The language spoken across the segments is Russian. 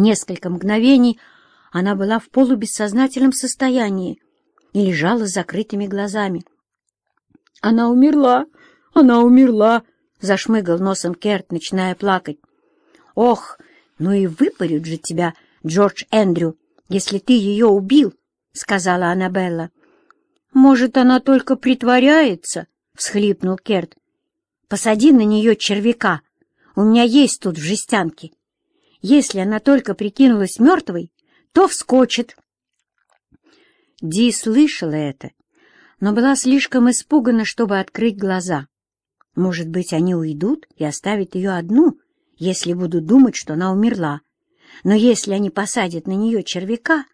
Несколько мгновений она была в полубессознательном состоянии и лежала с закрытыми глазами. «Она умерла! Она умерла!» — зашмыгал носом Керт, начиная плакать. «Ох, ну и выпарют же тебя, Джордж Эндрю, если ты ее убил!» — сказала Аннабелла. «Может, она только притворяется?» — всхлипнул Керт. «Посади на нее червяка. У меня есть тут в жестянке. Если она только прикинулась мертвой, то вскочит». Ди слышала это, но была слишком испугана, чтобы открыть глаза. Может быть, они уйдут и оставят ее одну, если будут думать, что она умерла. Но если они посадят на нее червяка,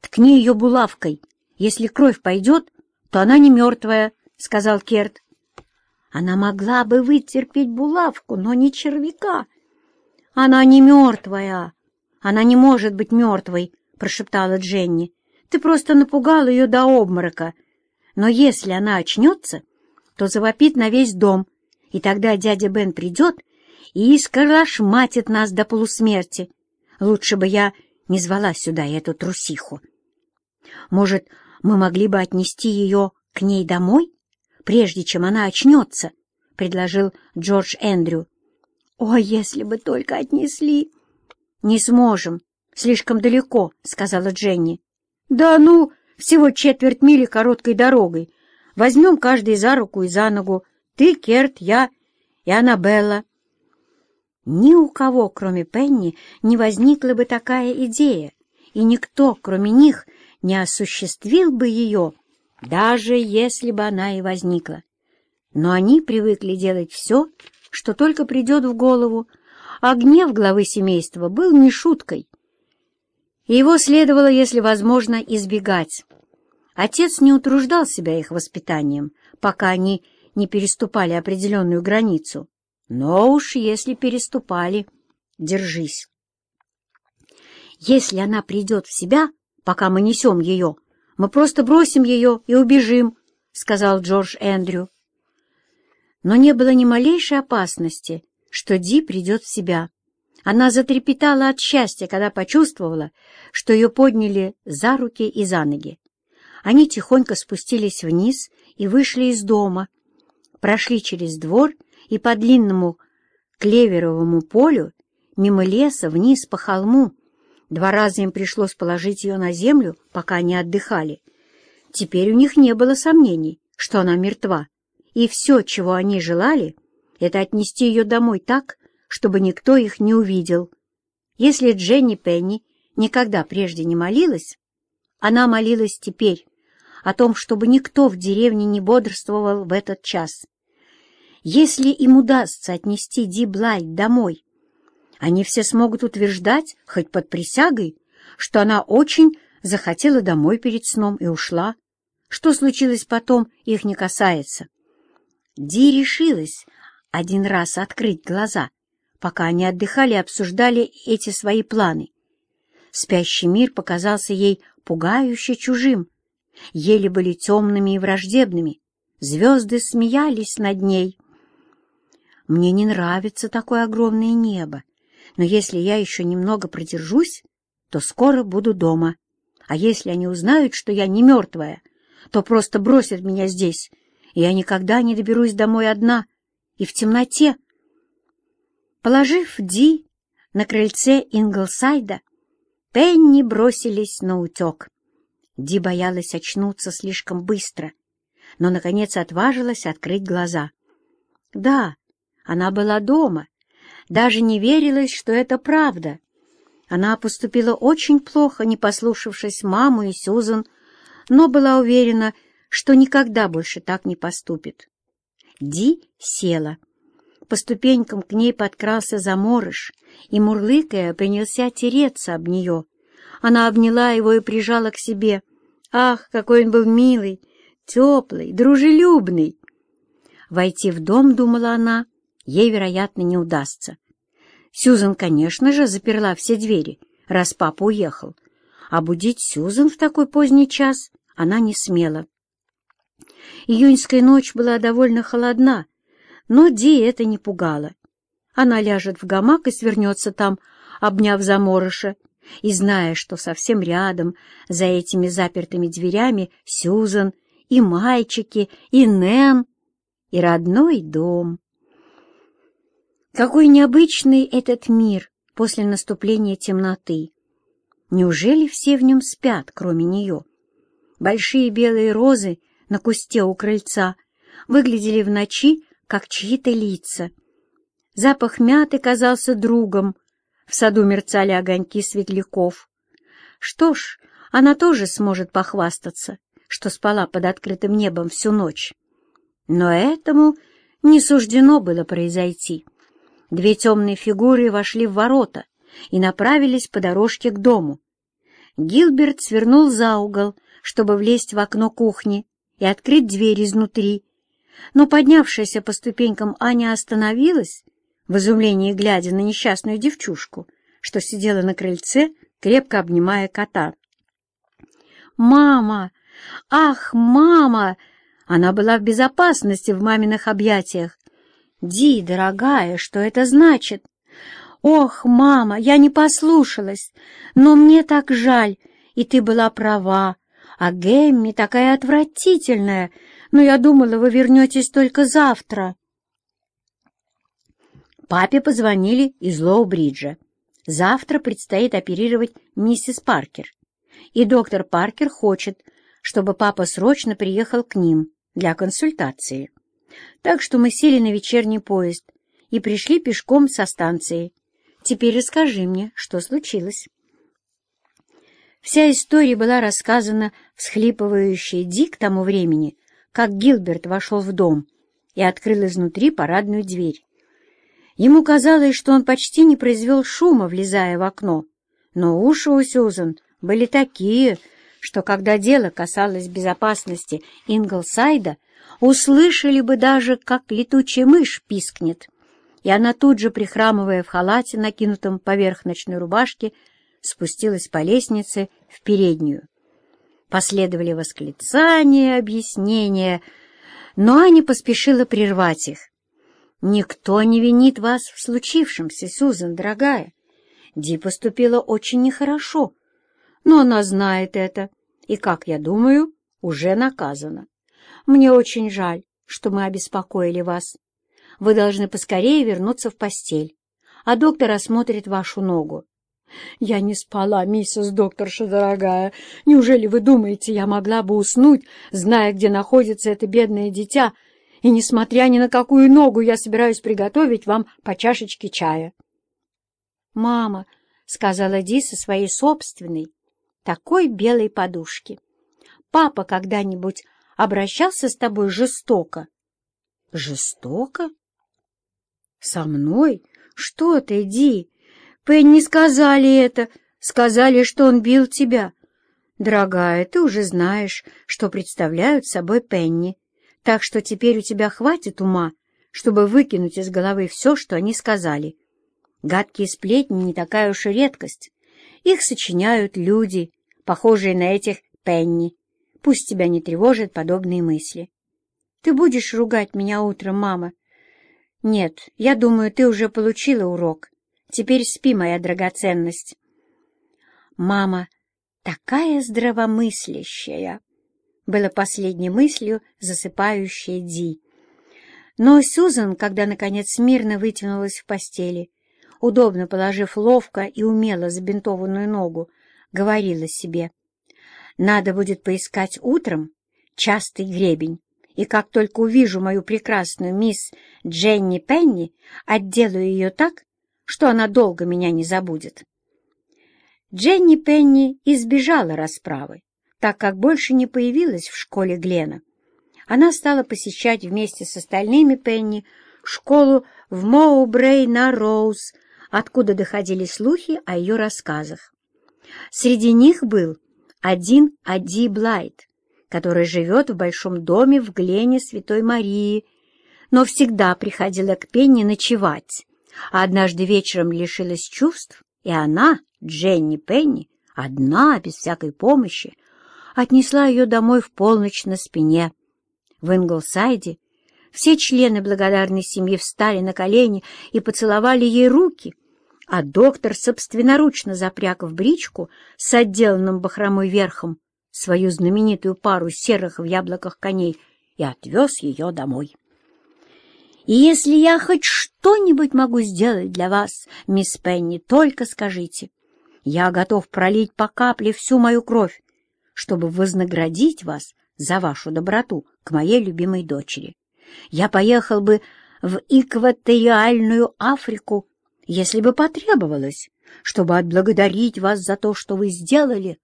ткни ее булавкой если кровь пойдет, то она не мертвая, — сказал Керт. Она могла бы вытерпеть булавку, но не червяка. Она не мертвая. Она не может быть мертвой, — прошептала Дженни. Ты просто напугал ее до обморока. Но если она очнется, то завопит на весь дом, и тогда дядя Бен придет и искорошматит нас до полусмерти. Лучше бы я не звала сюда эту трусиху. Может, мы могли бы отнести ее к ней домой, прежде чем она очнется, — предложил Джордж Эндрю. — О, если бы только отнесли! — Не сможем, слишком далеко, — сказала Дженни. — Да ну, всего четверть мили короткой дорогой. Возьмем каждый за руку и за ногу. Ты, Керт, я и Аннабелла. Ни у кого, кроме Пенни, не возникла бы такая идея, и никто, кроме них, не осуществил бы ее, даже если бы она и возникла. Но они привыкли делать все, что только придет в голову, а гнев главы семейства был не шуткой. И его следовало, если возможно, избегать. Отец не утруждал себя их воспитанием, пока они не переступали определенную границу. Но уж если переступали, держись. Если она придет в себя, пока мы несем ее. Мы просто бросим ее и убежим», — сказал Джордж Эндрю. Но не было ни малейшей опасности, что Ди придет в себя. Она затрепетала от счастья, когда почувствовала, что ее подняли за руки и за ноги. Они тихонько спустились вниз и вышли из дома, прошли через двор и по длинному клеверовому полю, мимо леса, вниз по холму, Два раза им пришлось положить ее на землю, пока они отдыхали. Теперь у них не было сомнений, что она мертва, и все, чего они желали, это отнести ее домой так, чтобы никто их не увидел. Если Дженни Пенни никогда прежде не молилась, она молилась теперь о том, чтобы никто в деревне не бодрствовал в этот час. Если им удастся отнести Ди Блайт домой, они все смогут утверждать, хоть под присягой, что она очень захотела домой перед сном и ушла. Что случилось потом, их не касается. Ди решилась один раз открыть глаза, пока они отдыхали и обсуждали эти свои планы. Спящий мир показался ей пугающе чужим. Ели были темными и враждебными. Звезды смеялись над ней. «Мне не нравится такое огромное небо», но если я еще немного продержусь, то скоро буду дома. А если они узнают, что я не мертвая, то просто бросят меня здесь, я никогда не доберусь домой одна и в темноте. Положив Ди на крыльце Инглсайда, Пенни бросились на утек. Ди боялась очнуться слишком быстро, но, наконец, отважилась открыть глаза. Да, она была дома, даже не верилось, что это правда. Она поступила очень плохо, не послушавшись маму и Сюзан, но была уверена, что никогда больше так не поступит. Ди села. По ступенькам к ней подкрался заморыш, и, мурлыкая, принялся тереться об нее. Она обняла его и прижала к себе. Ах, какой он был милый, теплый, дружелюбный! Войти в дом, думала она, ей, вероятно, не удастся. Сюзан, конечно же, заперла все двери, раз папа уехал. А будить Сюзан в такой поздний час она не смела. Июньская ночь была довольно холодна, но Ди это не пугало. Она ляжет в гамак и свернется там, обняв заморыша, и зная, что совсем рядом, за этими запертыми дверями, Сюзан, и мальчики, и Нэн, и родной дом. Какой необычный этот мир после наступления темноты! Неужели все в нем спят, кроме нее? Большие белые розы на кусте у крыльца выглядели в ночи, как чьи-то лица. Запах мяты казался другом, в саду мерцали огоньки светляков. Что ж, она тоже сможет похвастаться, что спала под открытым небом всю ночь. Но этому не суждено было произойти. Две темные фигуры вошли в ворота и направились по дорожке к дому. Гилберт свернул за угол, чтобы влезть в окно кухни и открыть дверь изнутри. Но поднявшаяся по ступенькам Аня остановилась, в изумлении глядя на несчастную девчушку, что сидела на крыльце, крепко обнимая кота. «Мама! Ах, мама!» Она была в безопасности в маминых объятиях. «Ди, дорогая, что это значит?» «Ох, мама, я не послушалась, но мне так жаль, и ты была права, а Гэмми такая отвратительная, но я думала, вы вернетесь только завтра». Папе позвонили из Лоу-Бриджа. Завтра предстоит оперировать миссис Паркер, и доктор Паркер хочет, чтобы папа срочно приехал к ним для консультации. Так что мы сели на вечерний поезд и пришли пешком со станции. Теперь расскажи мне, что случилось. Вся история была рассказана всхлипывающей Ди к тому времени, как Гилберт вошел в дом и открыл изнутри парадную дверь. Ему казалось, что он почти не произвел шума, влезая в окно, но уши у Сюзан были такие, что когда дело касалось безопасности Инглсайда, услышали бы даже, как летучая мышь пискнет. И она тут же, прихрамывая в халате, накинутом поверх ночной рубашки, спустилась по лестнице в переднюю. Последовали восклицания, объяснения, но Аня поспешила прервать их. «Никто не винит вас в случившемся, Сюзан, дорогая. Ди поступила очень нехорошо, но она знает это и, как я думаю, уже наказана. Мне очень жаль, что мы обеспокоили вас. Вы должны поскорее вернуться в постель, а доктор осмотрит вашу ногу. Я не спала, миссис докторша дорогая. Неужели вы думаете, я могла бы уснуть, зная, где находится это бедное дитя, и, несмотря ни на какую ногу, я собираюсь приготовить вам по чашечке чая? «Мама», — сказала Ди со своей собственной, такой белой подушки, — «папа когда-нибудь обращался с тобой жестоко?» «Жестоко? Со мной? Что ты, Ди? Пенни сказали это, сказали, что он бил тебя. Дорогая, ты уже знаешь, что представляют собой Пенни, так что теперь у тебя хватит ума, чтобы выкинуть из головы все, что они сказали. Гадкие сплетни не такая уж и редкость. Их сочиняют люди, похожие на этих Пенни. Пусть тебя не тревожат подобные мысли. Ты будешь ругать меня утром, мама? Нет, я думаю, ты уже получила урок. Теперь спи, моя драгоценность. Мама такая здравомыслящая, было последней мыслью засыпающая Ди. Но Сюзан, когда, наконец, мирно вытянулась в постели, удобно положив ловко и умело забинтованную ногу, говорила себе, «Надо будет поискать утром частый гребень, и как только увижу мою прекрасную мисс Дженни Пенни, отделаю ее так, что она долго меня не забудет». Дженни Пенни избежала расправы, так как больше не появилась в школе Глена. Она стала посещать вместе с остальными Пенни школу в Моубрей на Роуз, откуда доходили слухи о ее рассказах. Среди них был один Ади Блайт, который живет в большом доме в Глене Святой Марии, но всегда приходила к Пенни ночевать, а однажды вечером лишилась чувств, и она, Дженни Пенни, одна, без всякой помощи, отнесла ее домой в полночь на спине. В Инглсайде все члены благодарной семьи встали на колени и поцеловали ей руки — а доктор собственноручно запряг в бричку с отделанным бахромой верхом свою знаменитую пару серых в яблоках коней и отвез ее домой. И если я хоть что-нибудь могу сделать для вас, мисс Пенни, только скажите. Я готов пролить по капле всю мою кровь, чтобы вознаградить вас за вашу доброту к моей любимой дочери. Я поехал бы в экваториальную Африку, если бы потребовалось, чтобы отблагодарить вас за то, что вы сделали,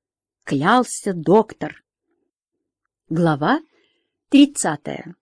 клялся доктор. Глава тридцатая